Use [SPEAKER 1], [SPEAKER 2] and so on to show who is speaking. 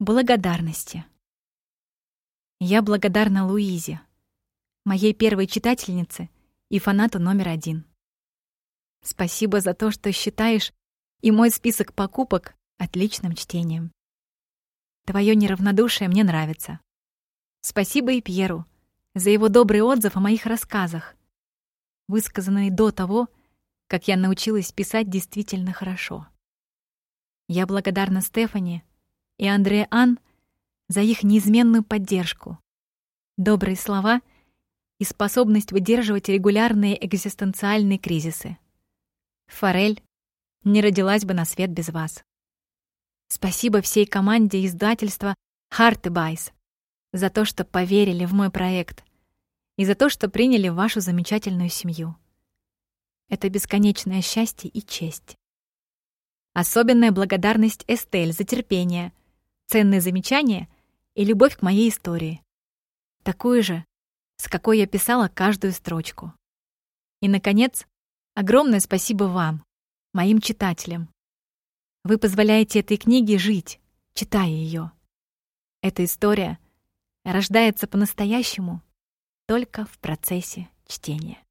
[SPEAKER 1] Благодарности. Я благодарна Луизе, моей первой читательнице и фанату номер один. Спасибо за то, что считаешь и мой список покупок отличным чтением. Твое неравнодушие мне нравится. Спасибо и Пьеру за его добрый отзыв о моих рассказах, высказанный до того, как я научилась писать действительно хорошо. Я благодарна Стефани и Андре Ан за их неизменную поддержку, добрые слова и способность выдерживать регулярные экзистенциальные кризисы. Форель не родилась бы на свет без вас. Спасибо всей команде издательства Хартебайс за то, что поверили в мой проект и за то, что приняли в вашу замечательную семью. Это бесконечное счастье и честь. Особенная благодарность Эстель за терпение, ценные замечания и любовь к моей истории. Такую же, с какой я писала каждую строчку. И, наконец, огромное спасибо вам, моим читателям. Вы позволяете этой книге жить, читая ее. Эта история рождается по-настоящему только в процессе чтения.